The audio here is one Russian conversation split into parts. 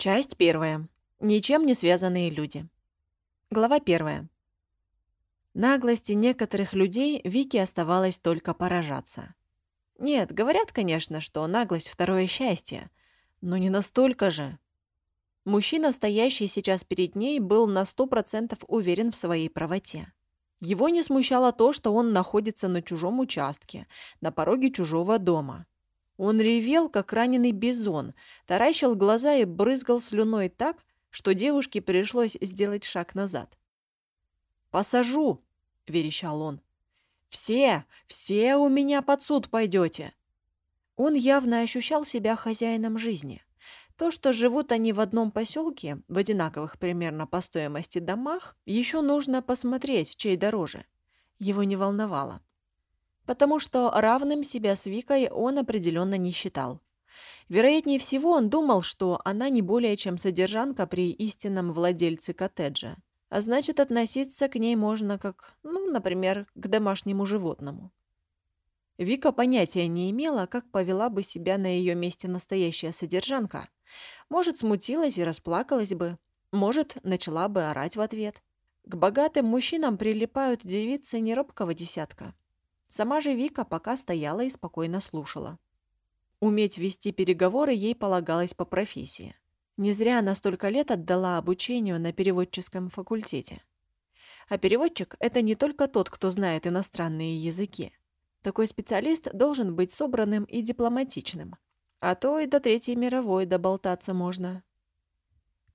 Часть первая. Ничем не связанные люди. Глава первая. Наглости некоторых людей Вике оставалось только поражаться. Нет, говорят, конечно, что наглость – второе счастье, но не настолько же. Мужчина, стоящий сейчас перед ней, был на сто процентов уверен в своей правоте. Его не смущало то, что он находится на чужом участке, на пороге чужого дома. Он ревел, как раненый бизон, таращил глаза и брызгал слюной так, что девушке пришлось сделать шаг назад. «Посажу!» – верещал он. «Все, все у меня под суд пойдете!» Он явно ощущал себя хозяином жизни. То, что живут они в одном поселке, в одинаковых примерно по стоимости домах, еще нужно посмотреть, чей дороже. Его не волновало. Потому что равным себя с Викой он определенно не считал. Вероятнее всего, он думал, что она не более чем содержанка при истинном владельце коттеджа. А значит, относиться к ней можно как, ну, например, к домашнему животному. Вика понятия не имела, как повела бы себя на ее месте настоящая содержанка. Может, смутилась и расплакалась бы. Может, начала бы орать в ответ. К богатым мужчинам прилипают девицы неробкого десятка. Сама же Вика пока стояла и спокойно слушала. Уметь вести переговоры ей полагалось по профессии. Не зря она столько лет отдала обучению на переводческом факультете. А переводчик – это не только тот, кто знает иностранные языки. Такой специалист должен быть собранным и дипломатичным. А то и до Третьей мировой доболтаться можно.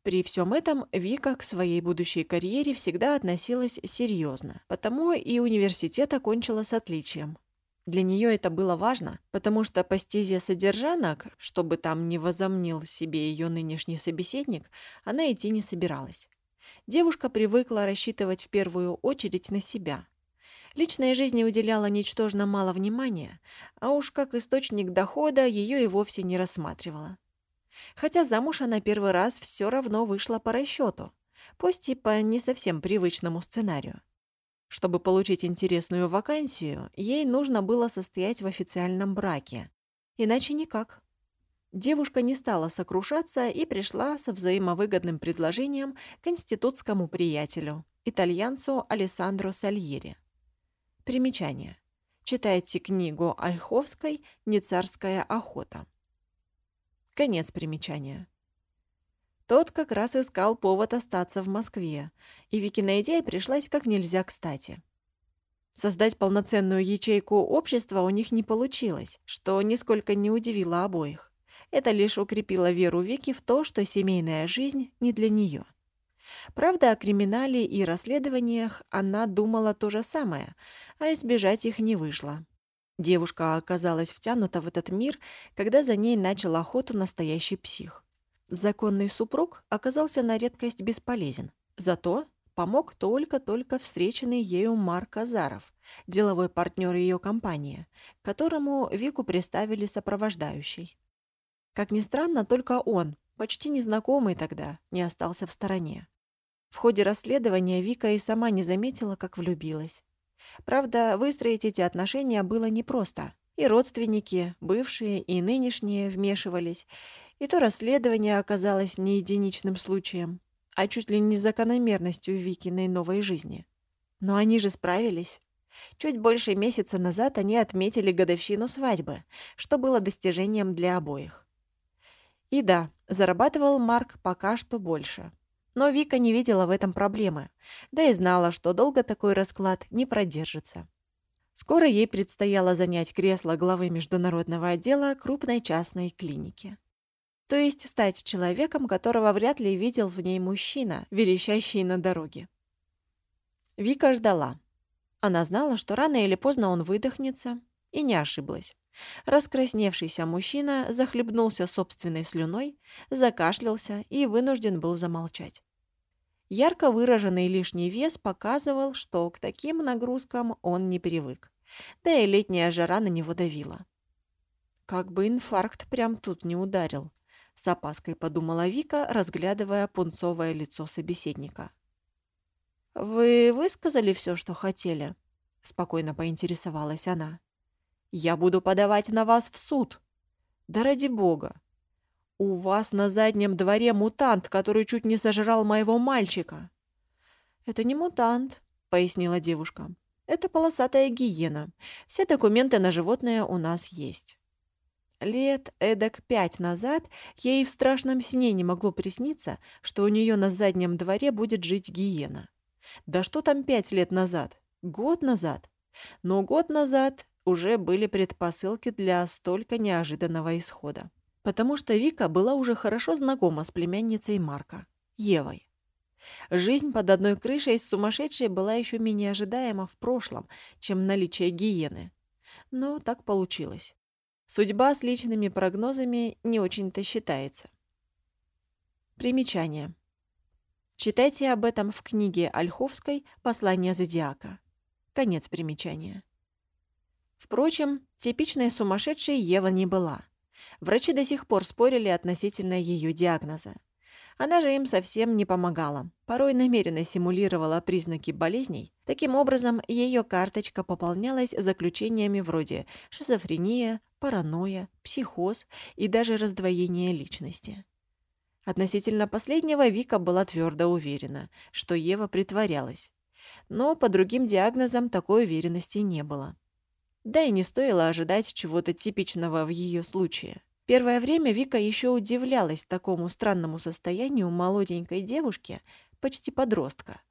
При всем этом Вика к своей будущей карьере всегда относилась серьезно, потому и университет окончила с отличием. Для нее это было важно, потому что по стезе содержанок, чтобы там не возомнил себе ее нынешний собеседник, она идти не собиралась. Девушка привыкла рассчитывать в первую очередь на себя, Личной жизни уделяла ничтожно мало внимания, а уж как источник дохода ее и вовсе не рассматривала. Хотя замуж она первый раз все равно вышла по расчету, пусть и по не совсем привычному сценарию. Чтобы получить интересную вакансию, ей нужно было состоять в официальном браке. Иначе никак. Девушка не стала сокрушаться и пришла со взаимовыгодным предложением к институтскому приятелю, итальянцу Алессандро Сальери. Примечание. Читайте книгу Ольховской «Не царская охота». Конец примечания. Тот как раз искал повод остаться в Москве, и Викина идея пришлась как нельзя кстати. Создать полноценную ячейку общества у них не получилось, что нисколько не удивило обоих. Это лишь укрепило веру Вики в то, что семейная жизнь не для нее. Правда, о криминале и расследованиях она думала то же самое, а избежать их не вышло. Девушка оказалась втянута в этот мир, когда за ней начал охоту настоящий псих. Законный супруг оказался на редкость бесполезен. Зато помог только-только встреченный ею Марк Азаров, деловой партнер ее компании, которому Вику приставили сопровождающий. Как ни странно, только он, почти незнакомый тогда, не остался в стороне. В ходе расследования Вика и сама не заметила, как влюбилась. Правда, выстроить эти отношения было непросто. И родственники, бывшие и нынешние, вмешивались, и то расследование оказалось не единичным случаем, а чуть ли не закономерностью Викиной новой жизни. Но они же справились. Чуть больше месяца назад они отметили годовщину свадьбы, что было достижением для обоих. И да, зарабатывал Марк пока что больше. Но Вика не видела в этом проблемы, да и знала, что долго такой расклад не продержится. Скоро ей предстояло занять кресло главы международного отдела крупной частной клиники. То есть стать человеком, которого вряд ли видел в ней мужчина, верещащий на дороге. Вика ждала. Она знала, что рано или поздно он выдохнется, и не ошиблась. Раскрасневшийся мужчина захлебнулся собственной слюной, закашлялся и вынужден был замолчать. Ярко выраженный лишний вес показывал, что к таким нагрузкам он не привык. Да и летняя жара на него давила. Как бы инфаркт прям тут не ударил, с опаской подумала Вика, разглядывая пунцовое лицо собеседника. «Вы высказали все, что хотели?» — спокойно поинтересовалась она. Я буду подавать на вас в суд. Да ради бога. «У вас на заднем дворе мутант, который чуть не сожрал моего мальчика». «Это не мутант», — пояснила девушка. «Это полосатая гиена. Все документы на животное у нас есть». Лет эдак пять назад ей в страшном сне не могло присниться, что у нее на заднем дворе будет жить гиена. Да что там пять лет назад? Год назад? Но год назад уже были предпосылки для столько неожиданного исхода. Потому что Вика была уже хорошо знакома с племянницей Марка, Евой. Жизнь под одной крышей с сумасшедшей была еще менее ожидаема в прошлом, чем наличие гиены. Но так получилось. Судьба с личными прогнозами не очень-то считается. Примечание. Читайте об этом в книге Ольховской «Послание зодиака». Конец примечания. Впрочем, типичной сумасшедшей Ева не была. Врачи до сих пор спорили относительно ее диагноза. Она же им совсем не помогала, порой намеренно симулировала признаки болезней. Таким образом, ее карточка пополнялась заключениями вроде шизофрения, паранойя, психоз и даже раздвоение личности. Относительно последнего Вика была твердо уверена, что Ева притворялась. Но по другим диагнозам такой уверенности не было. Да и не стоило ожидать чего-то типичного в ее случае. Первое время Вика еще удивлялась такому странному состоянию молоденькой девушки, почти подростка.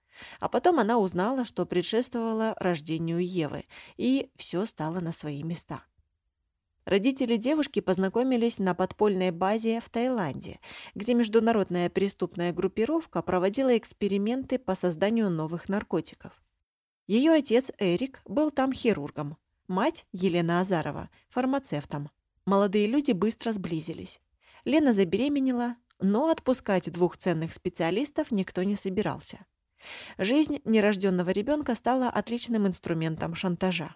А потом она узнала, что предшествовало рождению Евы, и все стало на свои места. Родители девушки познакомились на подпольной базе в Таиланде, где международная преступная группировка проводила эксперименты по созданию новых наркотиков. Ее отец Эрик был там хирургом, Мать, Елена Азарова, фармацевтом. Молодые люди быстро сблизились. Лена забеременела, но отпускать двух ценных специалистов никто не собирался. Жизнь нерожденного ребенка стала отличным инструментом шантажа.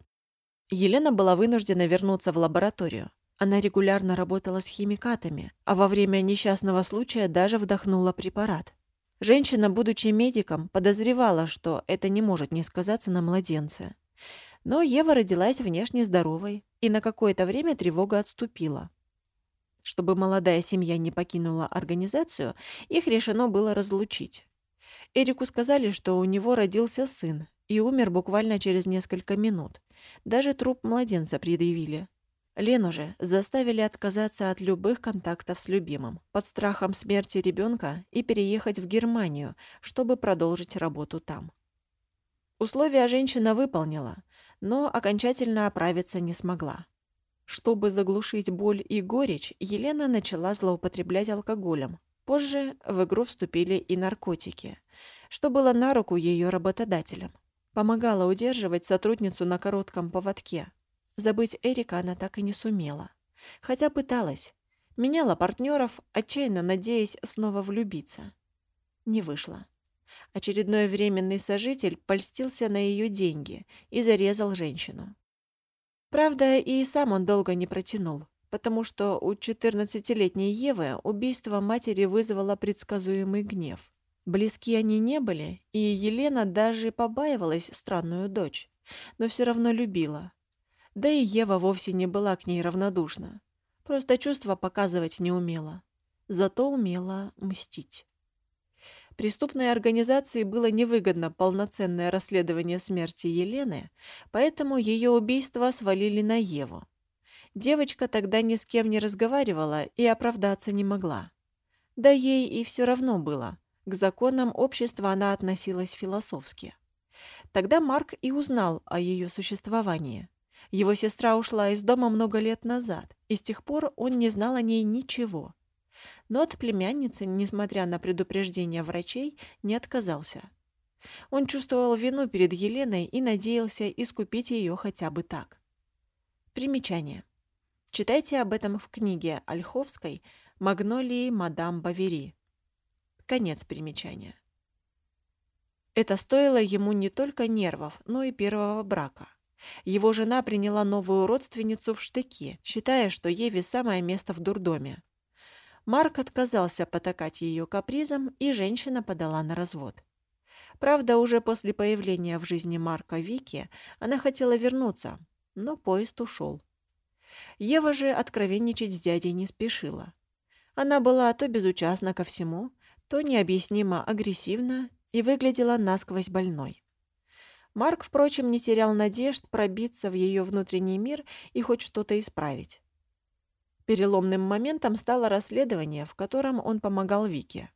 Елена была вынуждена вернуться в лабораторию. Она регулярно работала с химикатами, а во время несчастного случая даже вдохнула препарат. Женщина, будучи медиком, подозревала, что это не может не сказаться на младенце. Но Ева родилась внешне здоровой, и на какое-то время тревога отступила. Чтобы молодая семья не покинула организацию, их решено было разлучить. Эрику сказали, что у него родился сын, и умер буквально через несколько минут. Даже труп младенца предъявили. Лену же заставили отказаться от любых контактов с любимым, под страхом смерти ребенка и переехать в Германию, чтобы продолжить работу там. Условия женщина выполнила, но окончательно оправиться не смогла. Чтобы заглушить боль и горечь, Елена начала злоупотреблять алкоголем. Позже в игру вступили и наркотики, что было на руку ее работодателям. Помогала удерживать сотрудницу на коротком поводке. Забыть Эрика она так и не сумела. Хотя пыталась. Меняла партнеров, отчаянно надеясь снова влюбиться. Не вышло. Очередной временный сожитель польстился на ее деньги и зарезал женщину. Правда, и сам он долго не протянул, потому что у 14-летней Евы убийство матери вызвало предсказуемый гнев. Близки они не были, и Елена даже побаивалась странную дочь, но все равно любила. Да и Ева вовсе не была к ней равнодушна. Просто чувства показывать не умела. Зато умела мстить. Преступной организации было невыгодно полноценное расследование смерти Елены, поэтому ее убийство свалили на Еву. Девочка тогда ни с кем не разговаривала и оправдаться не могла. Да ей и все равно было. К законам общества она относилась философски. Тогда Марк и узнал о ее существовании. Его сестра ушла из дома много лет назад, и с тех пор он не знал о ней ничего – но от племянницы, несмотря на предупреждения врачей, не отказался. Он чувствовал вину перед Еленой и надеялся искупить ее хотя бы так. Примечание. Читайте об этом в книге Ольховской «Магнолии мадам Бавери». Конец примечания. Это стоило ему не только нервов, но и первого брака. Его жена приняла новую родственницу в штыки, считая, что Еве самое место в дурдоме. Марк отказался потакать ее капризам, и женщина подала на развод. Правда, уже после появления в жизни Марка Вики она хотела вернуться, но поезд ушел. Ева же откровенничать с дядей не спешила. Она была то безучастна ко всему, то необъяснимо агрессивна и выглядела насквозь больной. Марк, впрочем, не терял надежд пробиться в ее внутренний мир и хоть что-то исправить. Переломным моментом стало расследование, в котором он помогал Вике.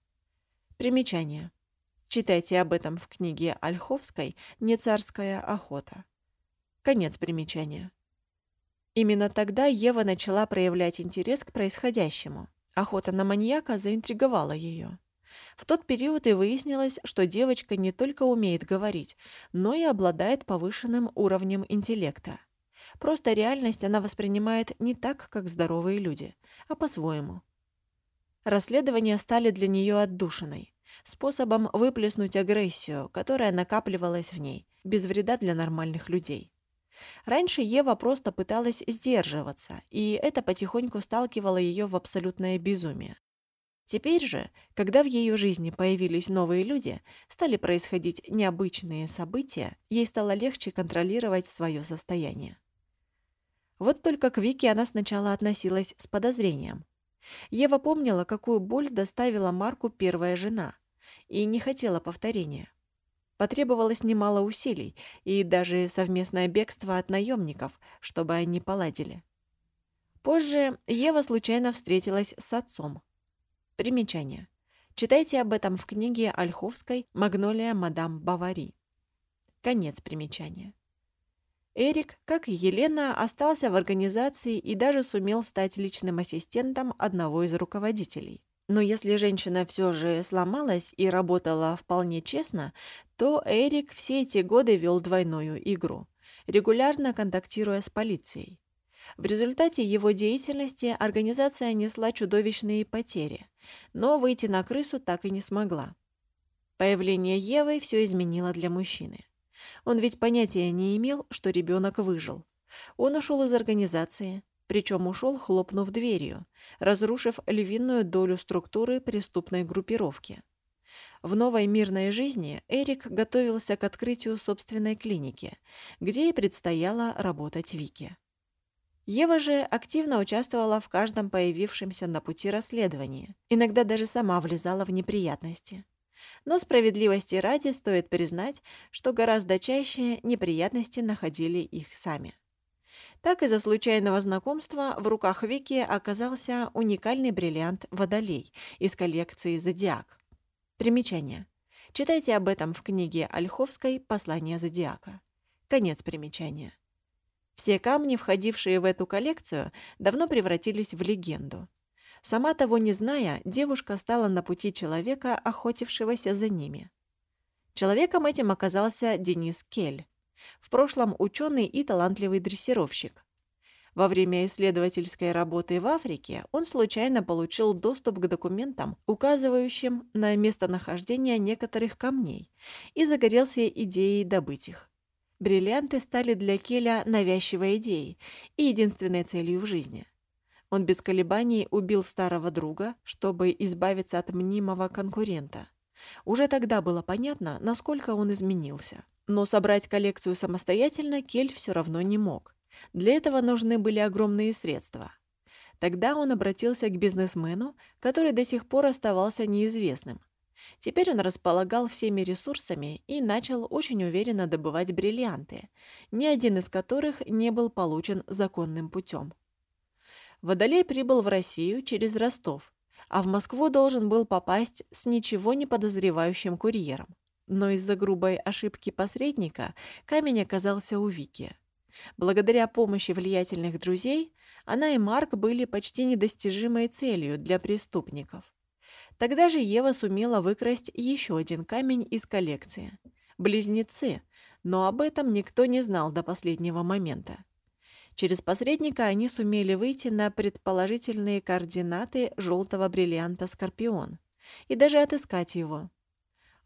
Примечание. Читайте об этом в книге Ольховской «Не царская охота». Конец примечания. Именно тогда Ева начала проявлять интерес к происходящему. Охота на маньяка заинтриговала ее. В тот период и выяснилось, что девочка не только умеет говорить, но и обладает повышенным уровнем интеллекта. Просто реальность она воспринимает не так, как здоровые люди, а по-своему. Расследования стали для нее отдушиной, способом выплеснуть агрессию, которая накапливалась в ней, без вреда для нормальных людей. Раньше Ева просто пыталась сдерживаться, и это потихоньку сталкивало ее в абсолютное безумие. Теперь же, когда в ее жизни появились новые люди, стали происходить необычные события, ей стало легче контролировать свое состояние. Вот только к Вике она сначала относилась с подозрением. Ева помнила, какую боль доставила Марку первая жена, и не хотела повторения. Потребовалось немало усилий и даже совместное бегство от наемников, чтобы они поладили. Позже Ева случайно встретилась с отцом. Примечание. Читайте об этом в книге Ольховской «Магнолия мадам Бавари». Конец примечания. Эрик, как и Елена, остался в организации и даже сумел стать личным ассистентом одного из руководителей. Но если женщина все же сломалась и работала вполне честно, то Эрик все эти годы вел двойную игру, регулярно контактируя с полицией. В результате его деятельности организация несла чудовищные потери, но выйти на крысу так и не смогла. Появление Евы все изменило для мужчины. Он ведь понятия не имел, что ребенок выжил. Он ушел из организации, причем ушел, хлопнув дверью, разрушив львиную долю структуры преступной группировки. В новой мирной жизни Эрик готовился к открытию собственной клиники, где и предстояло работать Вике. Ева же активно участвовала в каждом появившемся на пути расследовании, иногда даже сама влезала в неприятности. Но справедливости ради стоит признать, что гораздо чаще неприятности находили их сами. Так из-за случайного знакомства в руках Вики оказался уникальный бриллиант «Водолей» из коллекции «Зодиак». Примечание. Читайте об этом в книге Ольховской «Послание Зодиака». Конец примечания. Все камни, входившие в эту коллекцию, давно превратились в легенду. Сама того не зная, девушка стала на пути человека, охотившегося за ними. Человеком этим оказался Денис Кель, в прошлом ученый и талантливый дрессировщик. Во время исследовательской работы в Африке он случайно получил доступ к документам, указывающим на местонахождение некоторых камней, и загорелся идеей добыть их. Бриллианты стали для Келя навязчивой идеей и единственной целью в жизни. Он без колебаний убил старого друга, чтобы избавиться от мнимого конкурента. Уже тогда было понятно, насколько он изменился. Но собрать коллекцию самостоятельно Кель все равно не мог. Для этого нужны были огромные средства. Тогда он обратился к бизнесмену, который до сих пор оставался неизвестным. Теперь он располагал всеми ресурсами и начал очень уверенно добывать бриллианты, ни один из которых не был получен законным путем. Водолей прибыл в Россию через Ростов, а в Москву должен был попасть с ничего не подозревающим курьером. Но из-за грубой ошибки посредника камень оказался у Вики. Благодаря помощи влиятельных друзей она и Марк были почти недостижимой целью для преступников. Тогда же Ева сумела выкрасть еще один камень из коллекции. Близнецы, но об этом никто не знал до последнего момента. Через посредника они сумели выйти на предположительные координаты желтого бриллианта «Скорпион» и даже отыскать его.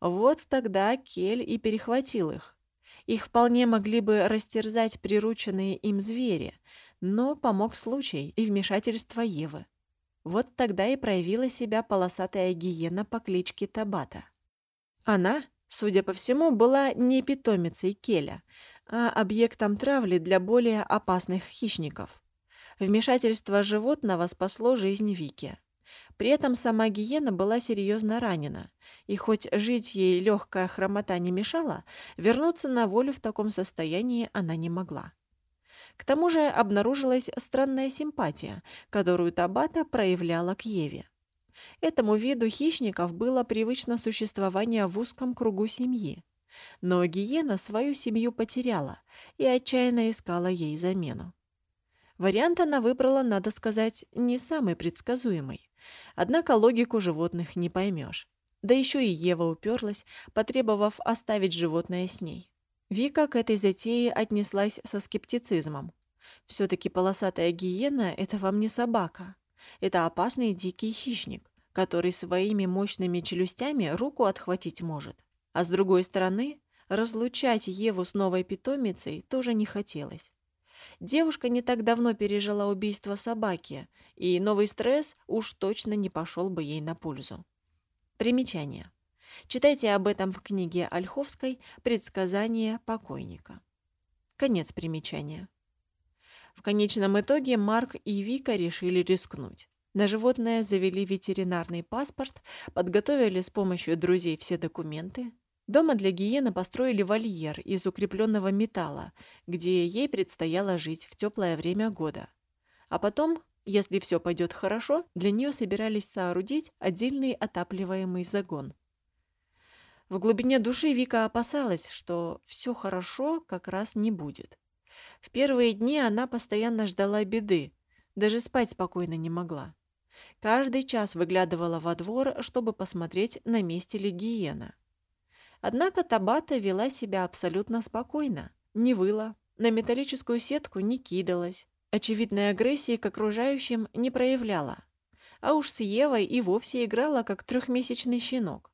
Вот тогда Кель и перехватил их. Их вполне могли бы растерзать прирученные им звери, но помог случай и вмешательство Евы. Вот тогда и проявила себя полосатая гиена по кличке Табата. Она, судя по всему, была не питомицей Келя, а объектом травли для более опасных хищников. Вмешательство животного спасло жизнь Вики. При этом сама гиена была серьезно ранена, и хоть жить ей легкая хромота не мешала, вернуться на волю в таком состоянии она не могла. К тому же обнаружилась странная симпатия, которую Табата проявляла к Еве. Этому виду хищников было привычно существование в узком кругу семьи. Но гиена свою семью потеряла и отчаянно искала ей замену. Вариант она выбрала, надо сказать, не самый предсказуемый. Однако логику животных не поймешь. Да еще и Ева уперлась, потребовав оставить животное с ней. Вика к этой затее отнеслась со скептицизмом. Все-таки полосатая гиена – это вам не собака. Это опасный дикий хищник, который своими мощными челюстями руку отхватить может. А с другой стороны, разлучать Еву с новой питомицей тоже не хотелось. Девушка не так давно пережила убийство собаки, и новый стресс уж точно не пошел бы ей на пользу. Примечание. Читайте об этом в книге Ольховской «Предсказание покойника». Конец примечания. В конечном итоге Марк и Вика решили рискнуть. На животное завели ветеринарный паспорт, подготовили с помощью друзей все документы. Дома для гиены построили вольер из укрепленного металла, где ей предстояло жить в теплое время года. А потом, если все пойдет хорошо, для нее собирались соорудить отдельный отапливаемый загон. В глубине души Вика опасалась, что все хорошо как раз не будет. В первые дни она постоянно ждала беды, даже спать спокойно не могла. Каждый час выглядывала во двор, чтобы посмотреть, на месте ли гиена. Однако Табата вела себя абсолютно спокойно, не выла, на металлическую сетку не кидалась, очевидной агрессии к окружающим не проявляла. А уж с Евой и вовсе играла, как трехмесячный щенок.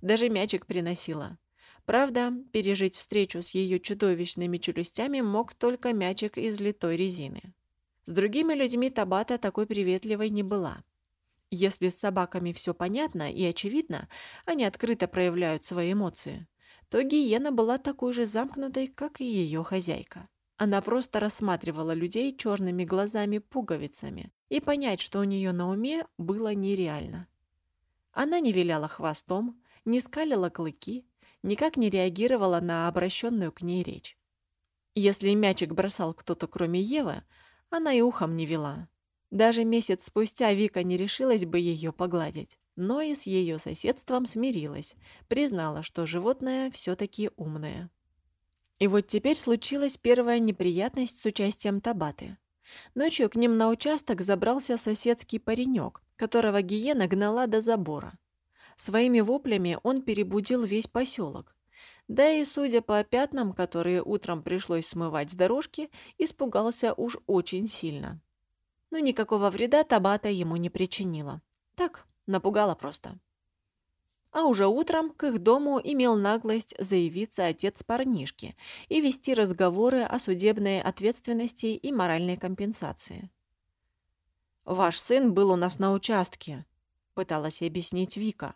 Даже мячик приносила. Правда, пережить встречу с ее чудовищными челюстями мог только мячик из литой резины. С другими людьми Табата такой приветливой не была. Если с собаками все понятно и очевидно, они открыто проявляют свои эмоции, то гиена была такой же замкнутой, как и ее хозяйка. Она просто рассматривала людей черными глазами-пуговицами, и понять, что у нее на уме, было нереально. Она не виляла хвостом, не скалила клыки, никак не реагировала на обращенную к ней речь. Если мячик бросал кто-то кроме Евы, она и ухом не вела. Даже месяц спустя Вика не решилась бы ее погладить, но и с ее соседством смирилась, признала, что животное все-таки умное. И вот теперь случилась первая неприятность с участием Табаты. Ночью к ним на участок забрался соседский паренек, которого гиена гнала до забора. Своими воплями он перебудил весь поселок. Да и, судя по пятнам, которые утром пришлось смывать с дорожки, испугался уж очень сильно. Но никакого вреда Табата ему не причинила. Так, напугала просто. А уже утром к их дому имел наглость заявиться отец парнишки и вести разговоры о судебной ответственности и моральной компенсации. «Ваш сын был у нас на участке», — пыталась объяснить Вика.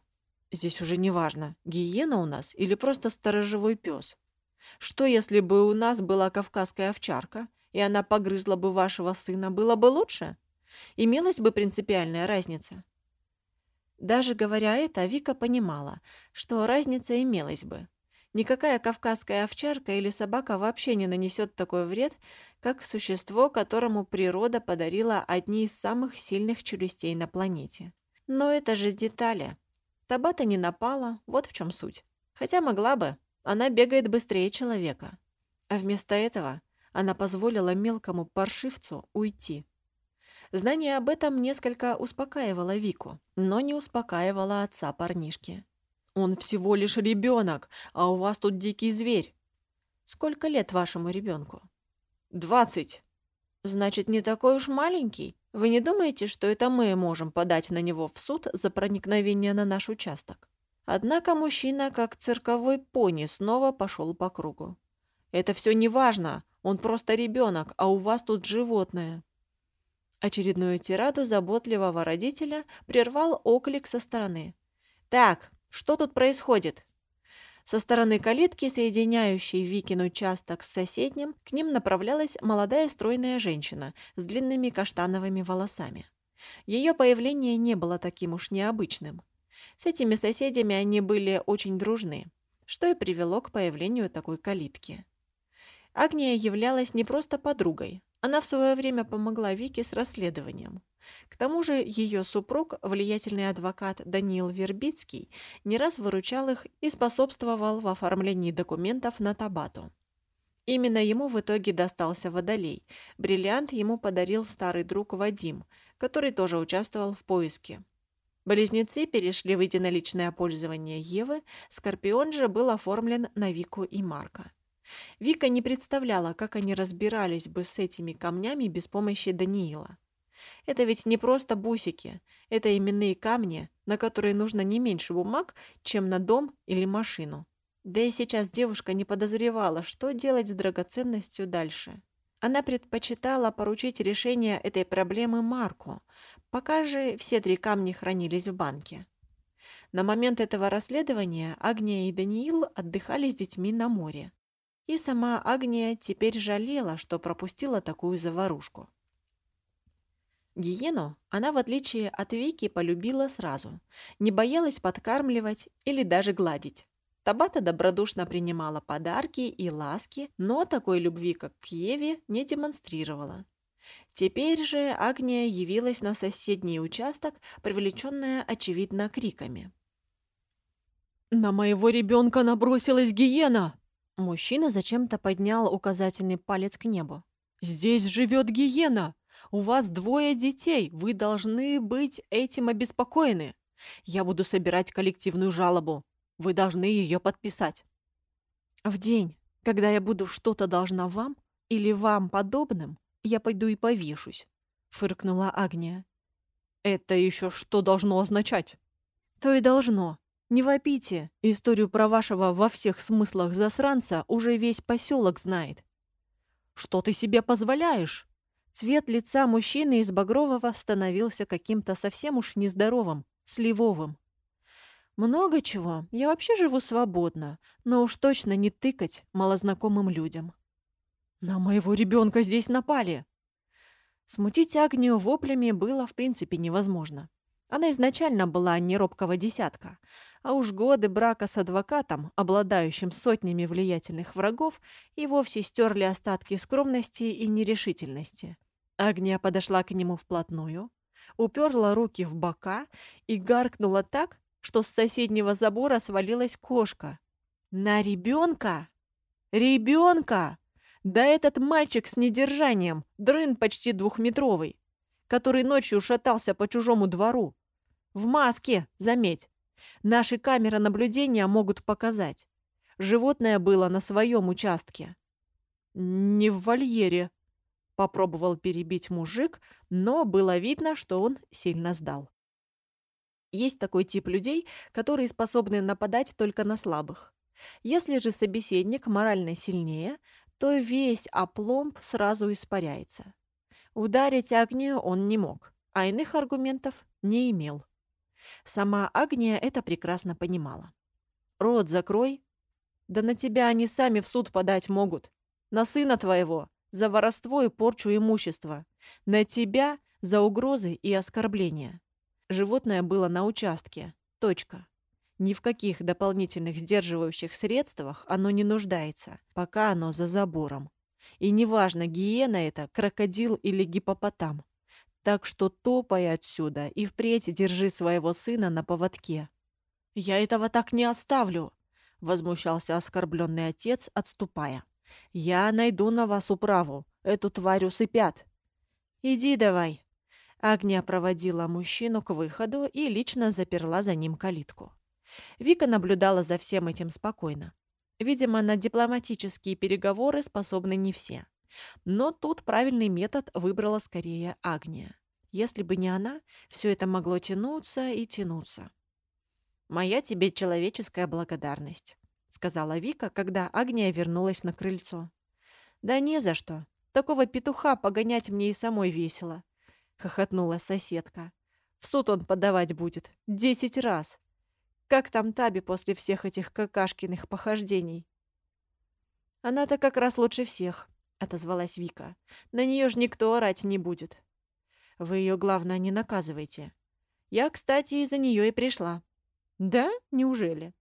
Здесь уже не важно, гиена у нас или просто сторожевой пес. Что, если бы у нас была кавказская овчарка, и она погрызла бы вашего сына, было бы лучше? Имелась бы принципиальная разница? Даже говоря это, Вика понимала, что разница имелась бы. Никакая кавказская овчарка или собака вообще не нанесет такой вред, как существо, которому природа подарила одни из самых сильных челюстей на планете. Но это же детали. Табата не напала, вот в чем суть. Хотя могла бы, она бегает быстрее человека. А вместо этого она позволила мелкому паршивцу уйти. Знание об этом несколько успокаивало Вику, но не успокаивало отца парнишки. «Он всего лишь ребенок, а у вас тут дикий зверь». «Сколько лет вашему ребенку?» «Двадцать». «Значит, не такой уж маленький?» Вы не думаете, что это мы можем подать на него в суд за проникновение на наш участок? Однако мужчина, как цирковой пони, снова пошел по кругу. Это все не важно, он просто ребенок, а у вас тут животное. Очередную тираду заботливого родителя прервал оклик со стороны. «Так, что тут происходит?» Со стороны калитки, соединяющей Викин участок с соседним, к ним направлялась молодая стройная женщина с длинными каштановыми волосами. Ее появление не было таким уж необычным. С этими соседями они были очень дружны, что и привело к появлению такой калитки. Агния являлась не просто подругой, она в свое время помогла Вике с расследованием. К тому же ее супруг, влиятельный адвокат Даниил Вербицкий, не раз выручал их и способствовал в оформлении документов на Табату. Именно ему в итоге достался водолей. Бриллиант ему подарил старый друг Вадим, который тоже участвовал в поиске. Близнецы перешли в единоличное пользование Евы, Скорпион же был оформлен на Вику и Марка. Вика не представляла, как они разбирались бы с этими камнями без помощи Даниила. Это ведь не просто бусики, это именные камни, на которые нужно не меньше бумаг, чем на дом или машину. Да и сейчас девушка не подозревала, что делать с драгоценностью дальше. Она предпочитала поручить решение этой проблемы Марку, пока же все три камня хранились в банке. На момент этого расследования Агния и Даниил отдыхали с детьми на море. И сама Агния теперь жалела, что пропустила такую заварушку. Гиену она, в отличие от Вики, полюбила сразу, не боялась подкармливать или даже гладить. Табата добродушно принимала подарки и ласки, но такой любви, как к Еве, не демонстрировала. Теперь же Агния явилась на соседний участок, привлеченная, очевидно, криками. «На моего ребенка набросилась гиена!» Мужчина зачем-то поднял указательный палец к небу. «Здесь живет гиена! У вас двое детей, вы должны быть этим обеспокоены. Я буду собирать коллективную жалобу. Вы должны ее подписать». «В день, когда я буду что-то должна вам или вам подобным, я пойду и повешусь», — фыркнула Агния. «Это еще что должно означать?» «То и должно. Не вопите. Историю про вашего во всех смыслах засранца уже весь поселок знает». «Что ты себе позволяешь?» Цвет лица мужчины из Багрового становился каким-то совсем уж нездоровым, сливовым. Много чего. Я вообще живу свободно, но уж точно не тыкать малознакомым людям. На моего ребенка здесь напали. Смутить Агнию воплями было в принципе невозможно. Она изначально была не робкого десятка, а уж годы брака с адвокатом, обладающим сотнями влиятельных врагов, и вовсе стерли остатки скромности и нерешительности. Агния подошла к нему вплотную, уперла руки в бока и гаркнула так, что с соседнего забора свалилась кошка. «На ребенка? Ребенка! Да этот мальчик с недержанием, дрын почти двухметровый, который ночью шатался по чужому двору. В маске, заметь. Наши камеры наблюдения могут показать. Животное было на своем участке. Не в вольере. Попробовал перебить мужик, но было видно, что он сильно сдал. Есть такой тип людей, которые способны нападать только на слабых. Если же собеседник морально сильнее, то весь опломб сразу испаряется. Ударить огню он не мог, а иных аргументов не имел. Сама Агния это прекрасно понимала. «Рот закрой. Да на тебя они сами в суд подать могут. На сына твоего за воровство и порчу имущества. На тебя за угрозы и оскорбления. Животное было на участке. Точка. Ни в каких дополнительных сдерживающих средствах оно не нуждается, пока оно за забором. И неважно, гиена это, крокодил или гипопотам. Так что топай отсюда и впредь держи своего сына на поводке». «Я этого так не оставлю», — возмущался оскорбленный отец, отступая. «Я найду на вас управу. Эту тварь усыпят». «Иди давай». Агния проводила мужчину к выходу и лично заперла за ним калитку. Вика наблюдала за всем этим спокойно. Видимо, на дипломатические переговоры способны не все. Но тут правильный метод выбрала скорее Агния. Если бы не она, все это могло тянуться и тянуться. «Моя тебе человеческая благодарность», — сказала Вика, когда Агния вернулась на крыльцо. «Да не за что. Такого петуха погонять мне и самой весело», — хохотнула соседка. «В суд он подавать будет. Десять раз. Как там Таби после всех этих какашкиных похождений?» «Она-то как раз лучше всех», — отозвалась Вика. «На нее ж никто орать не будет». Вы ее, главное, не наказывайте. Я, кстати, из-за нее и пришла». «Да? Неужели?»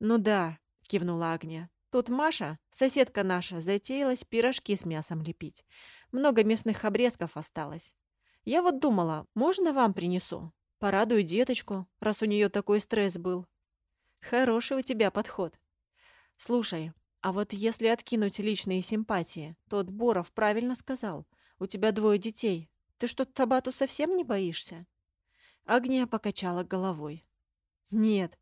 «Ну да», — кивнула Агния. «Тут Маша, соседка наша, затеялась пирожки с мясом лепить. Много мясных обрезков осталось. Я вот думала, можно вам принесу? Порадую деточку, раз у нее такой стресс был». «Хороший у тебя подход. Слушай, а вот если откинуть личные симпатии, тот Боров правильно сказал. У тебя двое детей. Ты что, Табату совсем не боишься?» Агния покачала головой. «Нет.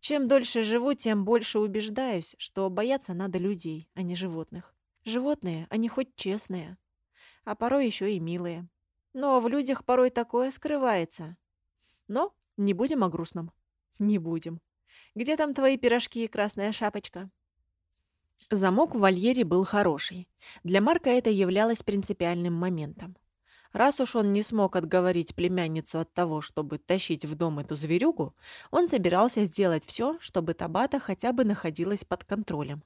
Чем дольше живу, тем больше убеждаюсь, что бояться надо людей, а не животных. Животные, они хоть честные, а порой еще и милые. Но в людях порой такое скрывается. Но не будем о грустном. Не будем. Где там твои пирожки, красная шапочка?» Замок в вольере был хороший. Для Марка это являлось принципиальным моментом. Раз уж он не смог отговорить племянницу от того, чтобы тащить в дом эту зверюгу, он собирался сделать все, чтобы Табата хотя бы находилась под контролем.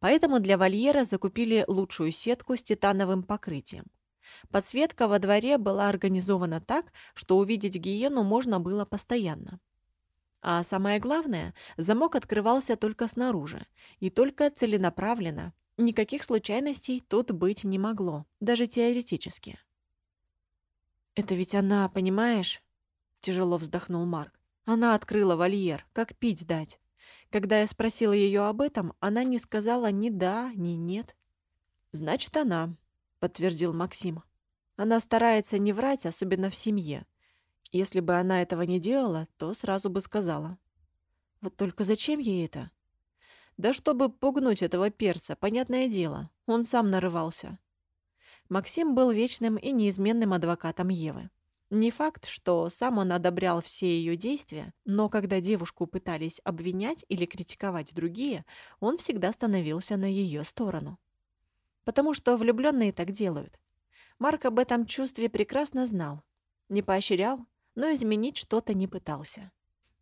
Поэтому для вольера закупили лучшую сетку с титановым покрытием. Подсветка во дворе была организована так, что увидеть гиену можно было постоянно. А самое главное, замок открывался только снаружи и только целенаправленно. Никаких случайностей тут быть не могло, даже теоретически. «Это ведь она, понимаешь?» — тяжело вздохнул Марк. «Она открыла вольер, как пить дать. Когда я спросила ее об этом, она не сказала ни да, ни нет». «Значит, она», — подтвердил Максим. «Она старается не врать, особенно в семье. Если бы она этого не делала, то сразу бы сказала. Вот только зачем ей это? Да чтобы пугнуть этого перца, понятное дело. Он сам нарывался. Максим был вечным и неизменным адвокатом Евы. Не факт, что сам он одобрял все ее действия, но когда девушку пытались обвинять или критиковать другие, он всегда становился на ее сторону. Потому что влюбленные так делают. Марк об этом чувстве прекрасно знал. Не поощрял, но изменить что-то не пытался.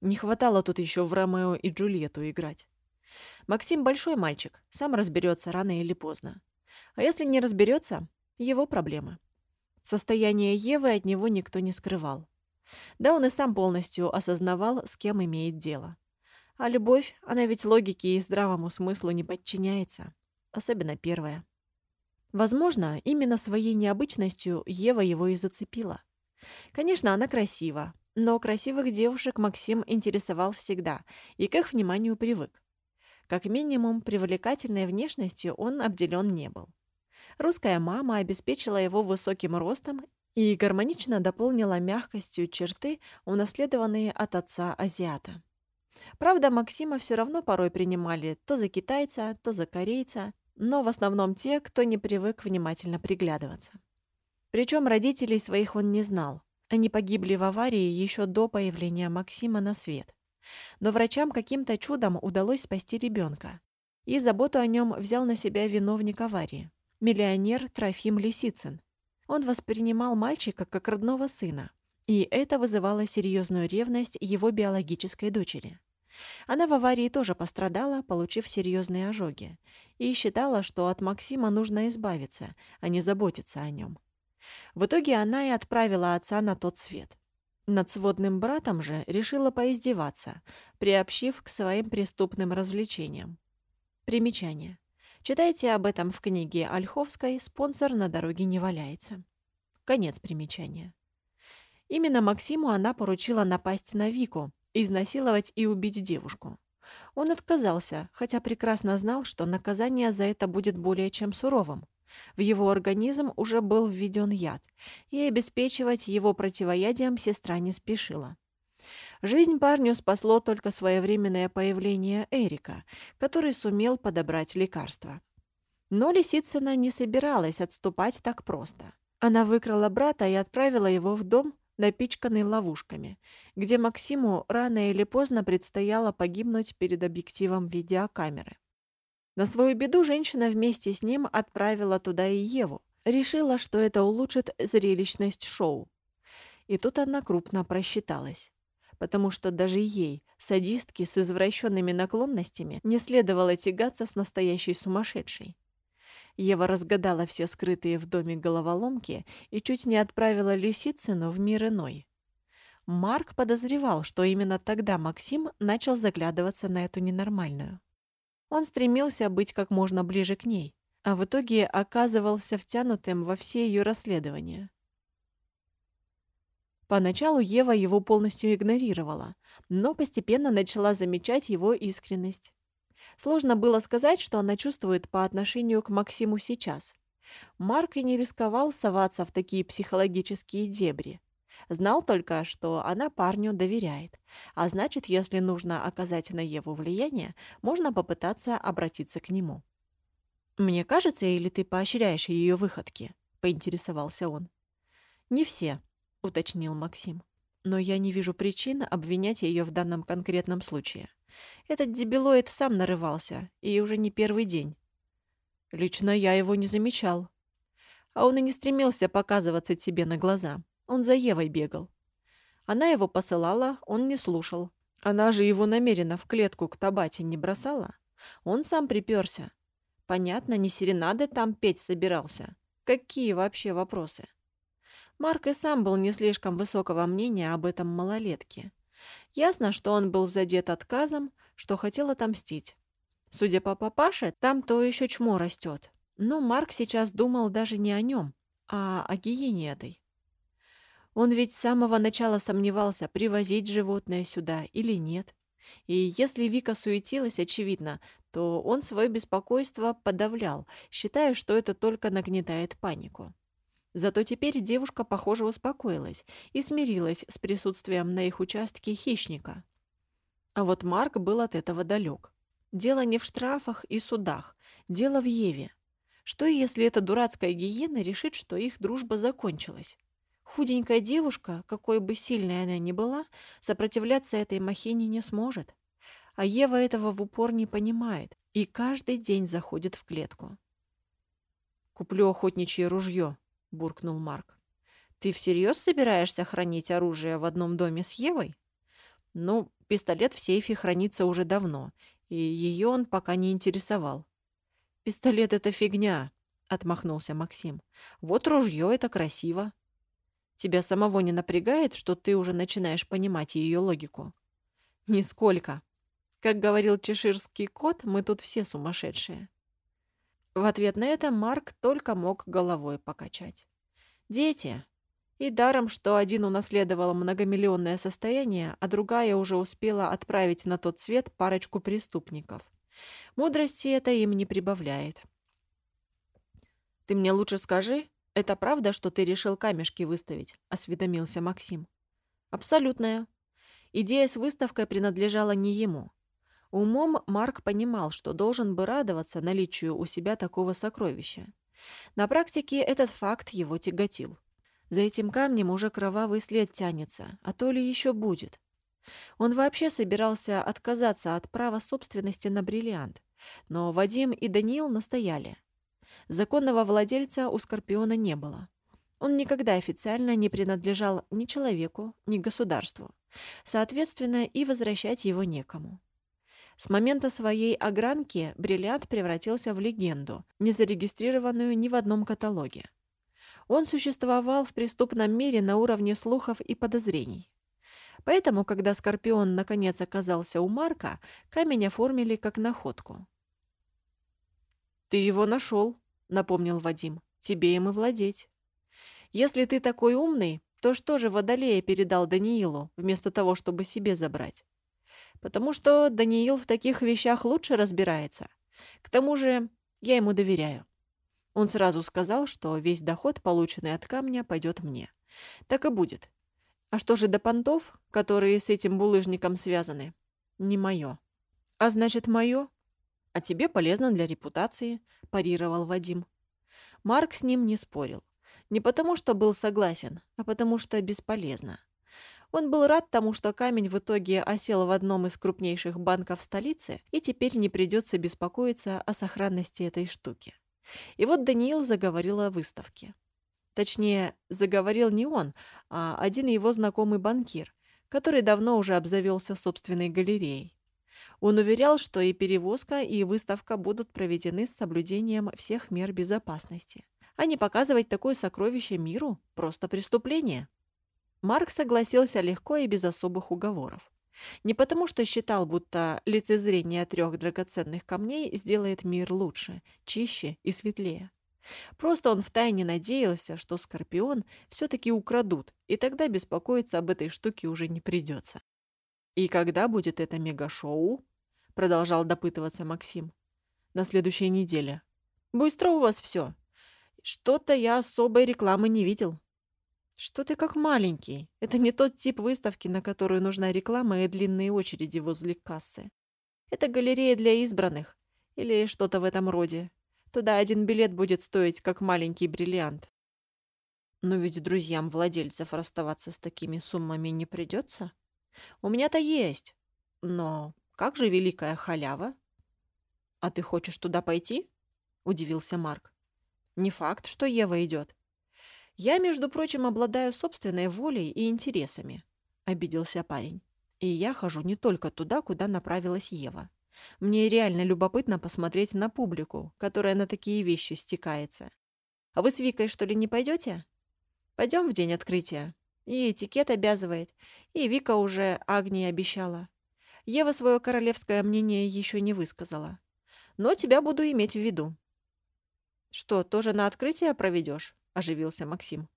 Не хватало тут еще в Ромео и Джульетту играть. Максим большой мальчик, сам разберется рано или поздно. А если не разберется, его проблемы. Состояние Евы от него никто не скрывал. Да он и сам полностью осознавал, с кем имеет дело. А любовь, она ведь логике и здравому смыслу не подчиняется. Особенно первая. Возможно, именно своей необычностью Ева его и зацепила. Конечно, она красива, но красивых девушек Максим интересовал всегда и к их вниманию привык. Как минимум, привлекательной внешностью он обделен не был. Русская мама обеспечила его высоким ростом и гармонично дополнила мягкостью черты, унаследованные от отца-азиата. Правда, Максима все равно порой принимали то за китайца, то за корейца, но в основном те, кто не привык внимательно приглядываться. Причем родителей своих он не знал. Они погибли в аварии еще до появления Максима на свет. Но врачам каким-то чудом удалось спасти ребенка. И заботу о нем взял на себя виновник аварии – миллионер Трофим Лисицын. Он воспринимал мальчика как родного сына, и это вызывало серьезную ревность его биологической дочери. Она в аварии тоже пострадала, получив серьезные ожоги, и считала, что от Максима нужно избавиться, а не заботиться о нем. В итоге она и отправила отца на тот свет. Над сводным братом же решила поиздеваться, приобщив к своим преступным развлечениям. Примечание. Читайте об этом в книге Ольховской «Спонсор на дороге не валяется». Конец примечания. Именно Максиму она поручила напасть на Вику, изнасиловать и убить девушку. Он отказался, хотя прекрасно знал, что наказание за это будет более чем суровым. В его организм уже был введен яд, и обеспечивать его противоядием сестра не спешила. Жизнь парню спасло только своевременное появление Эрика, который сумел подобрать лекарства. Но Лисицына не собиралась отступать так просто. Она выкрала брата и отправила его в дом, напичканный ловушками, где Максиму рано или поздно предстояло погибнуть перед объективом видеокамеры. На свою беду женщина вместе с ним отправила туда и Еву. Решила, что это улучшит зрелищность шоу. И тут она крупно просчиталась. Потому что даже ей, садистке с извращенными наклонностями, не следовало тягаться с настоящей сумасшедшей. Ева разгадала все скрытые в доме головоломки и чуть не отправила Лисицыну в мир иной. Марк подозревал, что именно тогда Максим начал заглядываться на эту ненормальную. Он стремился быть как можно ближе к ней, а в итоге оказывался втянутым во все ее расследования. Поначалу Ева его полностью игнорировала, но постепенно начала замечать его искренность. Сложно было сказать, что она чувствует по отношению к Максиму сейчас. Марк и не рисковал соваться в такие психологические дебри. Знал только, что она парню доверяет, а значит, если нужно оказать на Еву влияние, можно попытаться обратиться к нему. «Мне кажется, или ты поощряешь ее выходки?» — поинтересовался он. «Не все», — уточнил Максим. «Но я не вижу причин обвинять ее в данном конкретном случае. Этот дебилоид сам нарывался, и уже не первый день. Лично я его не замечал. А он и не стремился показываться тебе на глаза. Он за Евой бегал. Она его посылала, он не слушал. Она же его намеренно в клетку к табате не бросала. Он сам приперся. Понятно, не серенады там петь собирался. Какие вообще вопросы? Марк и сам был не слишком высокого мнения об этом малолетке. Ясно, что он был задет отказом, что хотел отомстить. Судя по папаше, там то еще чмо растет. Но Марк сейчас думал даже не о нем, а о гиене этой. Он ведь с самого начала сомневался, привозить животное сюда или нет. И если Вика суетилась, очевидно, то он свое беспокойство подавлял, считая, что это только нагнетает панику. Зато теперь девушка, похоже, успокоилась и смирилась с присутствием на их участке хищника. А вот Марк был от этого далек. Дело не в штрафах и судах, дело в Еве. Что если эта дурацкая гиена решит, что их дружба закончилась? Худенькая девушка, какой бы сильной она ни была, сопротивляться этой махине не сможет. А Ева этого в упор не понимает и каждый день заходит в клетку. «Куплю охотничье ружье», — буркнул Марк. «Ты всерьез собираешься хранить оружие в одном доме с Евой?» «Ну, пистолет в сейфе хранится уже давно, и ее он пока не интересовал». «Пистолет — это фигня», — отмахнулся Максим. «Вот ружье — это красиво. Тебя самого не напрягает, что ты уже начинаешь понимать ее логику?» «Нисколько. Как говорил чеширский кот, мы тут все сумасшедшие». В ответ на это Марк только мог головой покачать. «Дети!» И даром, что один унаследовал многомиллионное состояние, а другая уже успела отправить на тот свет парочку преступников. Мудрости это им не прибавляет. «Ты мне лучше скажи, это правда, что ты решил камешки выставить?» – осведомился Максим. «Абсолютная. Идея с выставкой принадлежала не ему. Умом Марк понимал, что должен бы радоваться наличию у себя такого сокровища. На практике этот факт его тяготил. За этим камнем уже кровавый след тянется, а то ли еще будет. Он вообще собирался отказаться от права собственности на бриллиант, но Вадим и Даниил настояли. Законного владельца у Скорпиона не было. Он никогда официально не принадлежал ни человеку, ни государству. Соответственно, и возвращать его некому. С момента своей огранки бриллиант превратился в легенду, не зарегистрированную ни в одном каталоге. Он существовал в преступном мире на уровне слухов и подозрений. Поэтому, когда Скорпион наконец оказался у Марка, камень оформили как находку. «Ты его нашел», — напомнил Вадим. «Тебе им и владеть. Если ты такой умный, то что же Водолея передал Даниилу, вместо того, чтобы себе забрать? потому что Даниил в таких вещах лучше разбирается. К тому же я ему доверяю. Он сразу сказал, что весь доход, полученный от камня, пойдет мне. Так и будет. А что же до понтов, которые с этим булыжником связаны? Не мое. А значит, мое? А тебе полезно для репутации, парировал Вадим. Марк с ним не спорил. Не потому, что был согласен, а потому, что бесполезно. Он был рад тому, что камень в итоге осел в одном из крупнейших банков столицы, и теперь не придется беспокоиться о сохранности этой штуки. И вот Даниил заговорил о выставке. Точнее, заговорил не он, а один его знакомый банкир, который давно уже обзавелся собственной галереей. Он уверял, что и перевозка, и выставка будут проведены с соблюдением всех мер безопасности. А не показывать такое сокровище миру – просто преступление. Марк согласился легко и без особых уговоров. Не потому, что считал, будто лицезрение трех драгоценных камней сделает мир лучше, чище и светлее. Просто он втайне надеялся, что Скорпион все-таки украдут, и тогда беспокоиться об этой штуке уже не придется. «И когда будет это мегашоу?» — продолжал допытываться Максим. «На следующей неделе. Быстро у вас все. Что-то я особой рекламы не видел». «Что ты как маленький? Это не тот тип выставки, на которую нужна реклама и длинные очереди возле кассы. Это галерея для избранных. Или что-то в этом роде. Туда один билет будет стоить, как маленький бриллиант. Но ведь друзьям владельцев расставаться с такими суммами не придется. У меня-то есть. Но как же великая халява? А ты хочешь туда пойти? Удивился Марк. Не факт, что Ева идет. Я, между прочим, обладаю собственной волей и интересами, обиделся парень. И я хожу не только туда, куда направилась Ева. Мне реально любопытно посмотреть на публику, которая на такие вещи стекается. А вы с Викой, что ли, не пойдете? Пойдем в день открытия. И этикет обязывает, и Вика уже Агнии обещала. Ева свое королевское мнение еще не высказала. Но тебя буду иметь в виду. Что, тоже на открытие проведешь? оживился Максим.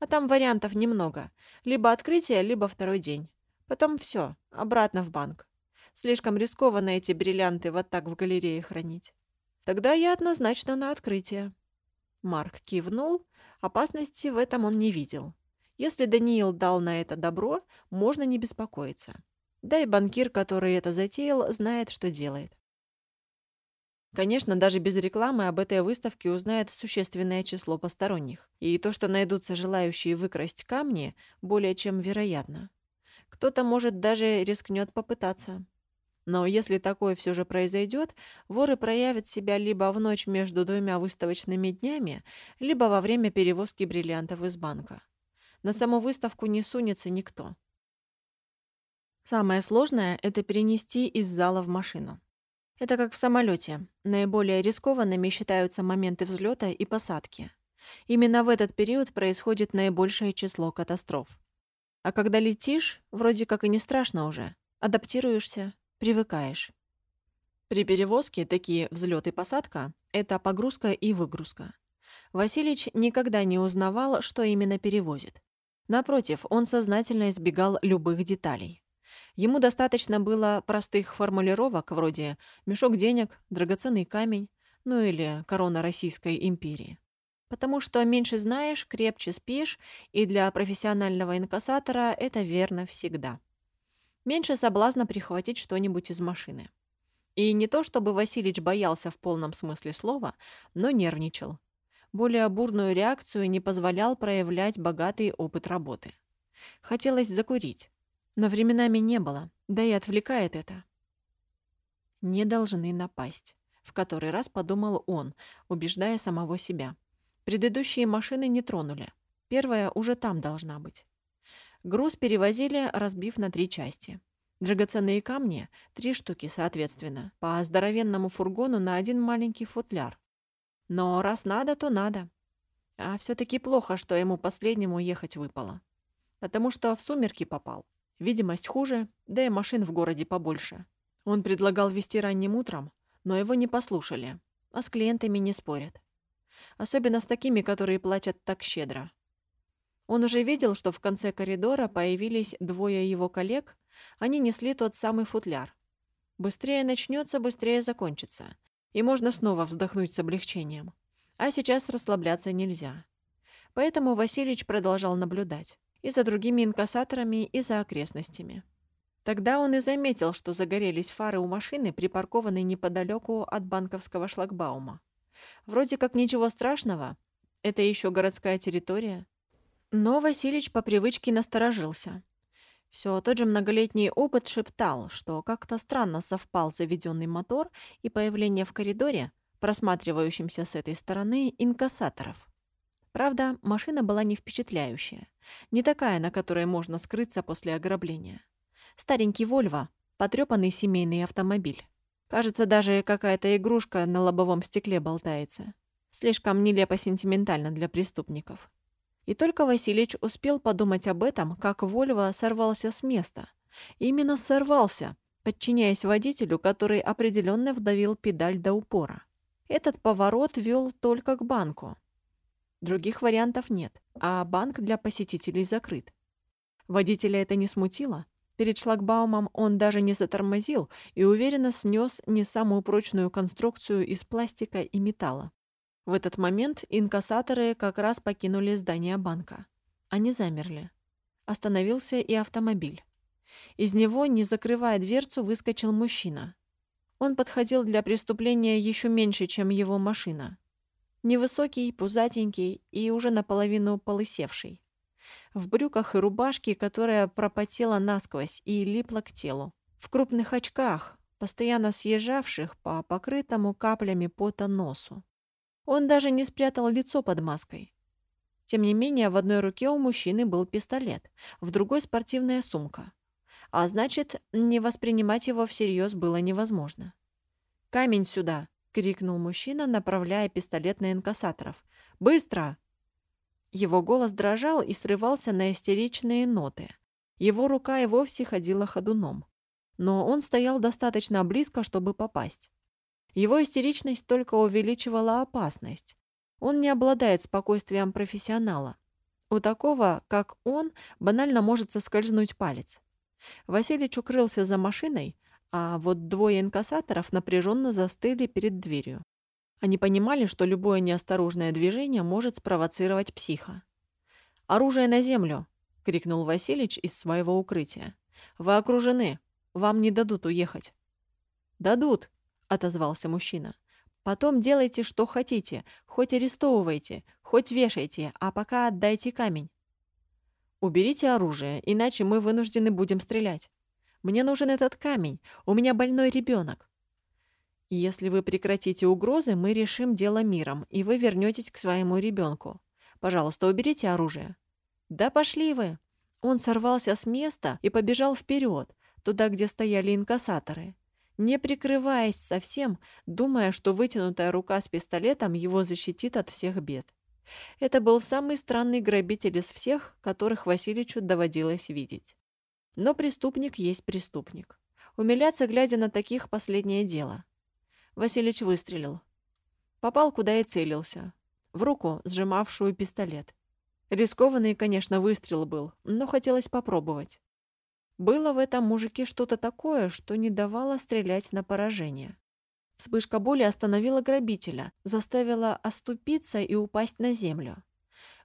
А там вариантов немного. Либо открытие, либо второй день. Потом все, обратно в банк. Слишком рискованно эти бриллианты вот так в галерее хранить. Тогда я однозначно на открытие. Марк кивнул. Опасности в этом он не видел. Если Даниил дал на это добро, можно не беспокоиться. Да и банкир, который это затеял, знает, что делает. Конечно, даже без рекламы об этой выставке узнает существенное число посторонних. И то, что найдутся желающие выкрасть камни, более чем вероятно. Кто-то, может, даже рискнет попытаться. Но если такое все же произойдет, воры проявят себя либо в ночь между двумя выставочными днями, либо во время перевозки бриллиантов из банка. На саму выставку не сунется никто. Самое сложное – это перенести из зала в машину. Это как в самолете. Наиболее рискованными считаются моменты взлета и посадки. Именно в этот период происходит наибольшее число катастроф. А когда летишь, вроде как и не страшно уже. Адаптируешься, привыкаешь. При перевозке такие взлет и посадка – это погрузка и выгрузка. Василич никогда не узнавал, что именно перевозит. Напротив, он сознательно избегал любых деталей. Ему достаточно было простых формулировок вроде «мешок денег», «драгоценный камень», ну или «корона Российской империи». Потому что меньше знаешь, крепче спишь, и для профессионального инкассатора это верно всегда меньше соблазна прихватить что-нибудь из машины. И не то чтобы Василич боялся в полном смысле слова, но нервничал. Более бурную реакцию не позволял проявлять богатый опыт работы. Хотелось закурить, но временами не было, да и отвлекает это. Не должны напасть, в который раз подумал он, убеждая самого себя. Предыдущие машины не тронули. Первая уже там должна быть. Груз перевозили, разбив на три части. Драгоценные камни — три штуки, соответственно, по здоровенному фургону на один маленький футляр. Но раз надо, то надо. А все таки плохо, что ему последнему ехать выпало. Потому что в сумерки попал. Видимость хуже, да и машин в городе побольше. Он предлагал вести ранним утром, но его не послушали, а с клиентами не спорят. Особенно с такими, которые платят так щедро. Он уже видел, что в конце коридора появились двое его коллег, они несли тот самый футляр. Быстрее начнется, быстрее закончится. И можно снова вздохнуть с облегчением. А сейчас расслабляться нельзя. Поэтому Васильич продолжал наблюдать. И за другими инкассаторами, и за окрестностями. Тогда он и заметил, что загорелись фары у машины, припаркованной неподалеку от банковского шлагбаума. Вроде как ничего страшного. Это еще городская территория. Но Василич по привычке насторожился. Все тот же многолетний опыт шептал, что как-то странно совпал заведенный мотор и появление в коридоре, просматривающемся с этой стороны, инкассаторов. Правда, машина была не впечатляющая. Не такая, на которой можно скрыться после ограбления. Старенький «Вольво», Потрёпанный семейный автомобиль. Кажется, даже какая-то игрушка на лобовом стекле болтается. Слишком нелепо сентиментально для преступников. И только Василич успел подумать об этом, как Вольво сорвался с места. Именно сорвался, подчиняясь водителю, который определенно вдавил педаль до упора. Этот поворот вел только к банку. Других вариантов нет, а банк для посетителей закрыт. Водителя это не смутило. Перед шлагбаумом он даже не затормозил и уверенно снес не самую прочную конструкцию из пластика и металла. В этот момент инкассаторы как раз покинули здание банка. Они замерли. Остановился и автомобиль. Из него, не закрывая дверцу, выскочил мужчина. Он подходил для преступления еще меньше, чем его машина. Невысокий, пузатенький и уже наполовину полысевший. В брюках и рубашке, которая пропотела насквозь и липла к телу. В крупных очках, постоянно съезжавших по покрытому каплями пота носу. Он даже не спрятал лицо под маской. Тем не менее, в одной руке у мужчины был пистолет, в другой — спортивная сумка. А значит, не воспринимать его всерьез было невозможно. «Камень сюда!» — крикнул мужчина, направляя пистолет на инкассаторов. «Быстро!» Его голос дрожал и срывался на истеричные ноты. Его рука и вовсе ходила ходуном. Но он стоял достаточно близко, чтобы попасть. Его истеричность только увеличивала опасность. Он не обладает спокойствием профессионала. У такого, как он, банально может соскользнуть палец. Василич укрылся за машиной, а вот двое инкассаторов напряженно застыли перед дверью. Они понимали, что любое неосторожное движение может спровоцировать психа. «Оружие на землю!» — крикнул Василич из своего укрытия. «Вы окружены! Вам не дадут уехать!» «Дадут!» — отозвался мужчина. «Потом делайте, что хотите, хоть арестовывайте, хоть вешайте, а пока отдайте камень». «Уберите оружие, иначе мы вынуждены будем стрелять. Мне нужен этот камень, у меня больной ребенок. Если вы прекратите угрозы, мы решим дело миром, и вы вернетесь к своему ребенку. Пожалуйста, уберите оружие». «Да пошли вы!» Он сорвался с места и побежал вперед, туда, где стояли инкассаторы, не прикрываясь совсем, думая, что вытянутая рука с пистолетом его защитит от всех бед. Это был самый странный грабитель из всех, которых Васильичу доводилось видеть. Но преступник есть преступник. Умиляться, глядя на таких, последнее дело. Василич выстрелил. Попал, куда и целился. В руку, сжимавшую пистолет. Рискованный, конечно, выстрел был, но хотелось попробовать. Было в этом мужике что-то такое, что не давало стрелять на поражение. Вспышка боли остановила грабителя, заставила оступиться и упасть на землю.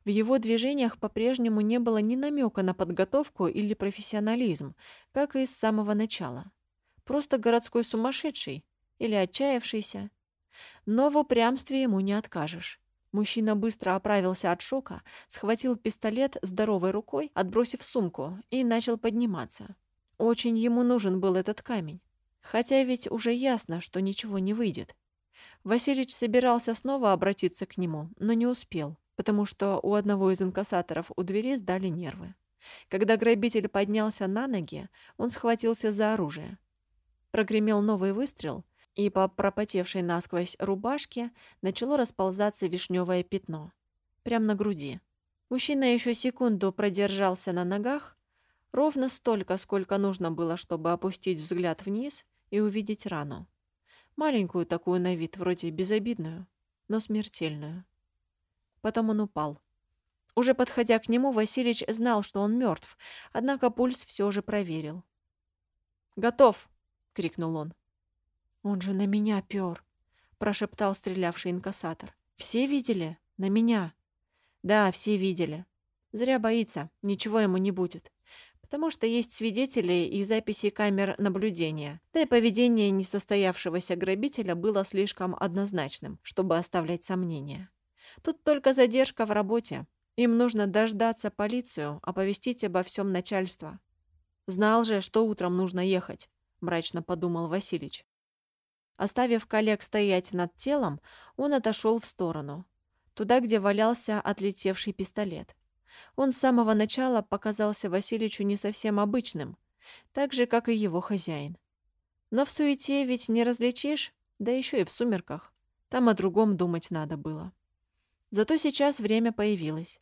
В его движениях по-прежнему не было ни намека на подготовку или профессионализм, как и с самого начала. Просто городской сумасшедший или отчаявшийся. Но в упрямстве ему не откажешь. Мужчина быстро оправился от шока, схватил пистолет здоровой рукой, отбросив сумку, и начал подниматься. Очень ему нужен был этот камень. Хотя ведь уже ясно, что ничего не выйдет. Василич собирался снова обратиться к нему, но не успел, потому что у одного из инкассаторов у двери сдали нервы. Когда грабитель поднялся на ноги, он схватился за оружие. Прогремел новый выстрел, и по пропотевшей насквозь рубашке начало расползаться вишневое пятно. Прямо на груди. Мужчина еще секунду продержался на ногах, ровно столько, сколько нужно было, чтобы опустить взгляд вниз и увидеть рану. Маленькую такую на вид, вроде безобидную, но смертельную. Потом он упал. Уже подходя к нему, Василич знал, что он мертв, однако пульс все же проверил. «Готов!» — крикнул он. «Он же на меня пёр!» — прошептал стрелявший инкассатор. «Все видели? На меня?» «Да, все видели. Зря боится, ничего ему не будет потому что есть свидетели и записи камер наблюдения. Да и поведение несостоявшегося грабителя было слишком однозначным, чтобы оставлять сомнения. Тут только задержка в работе. Им нужно дождаться полицию, оповестить обо всем начальство. «Знал же, что утром нужно ехать», — мрачно подумал Василич. Оставив коллег стоять над телом, он отошел в сторону, туда, где валялся отлетевший пистолет. Он с самого начала показался Васильичу не совсем обычным, так же, как и его хозяин. Но в суете ведь не различишь, да еще и в сумерках. Там о другом думать надо было. Зато сейчас время появилось.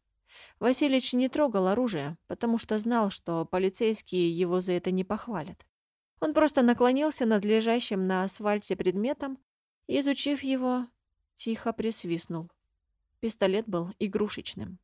Василич не трогал оружие, потому что знал, что полицейские его за это не похвалят. Он просто наклонился над лежащим на асфальте предметом и, изучив его, тихо присвистнул. Пистолет был игрушечным.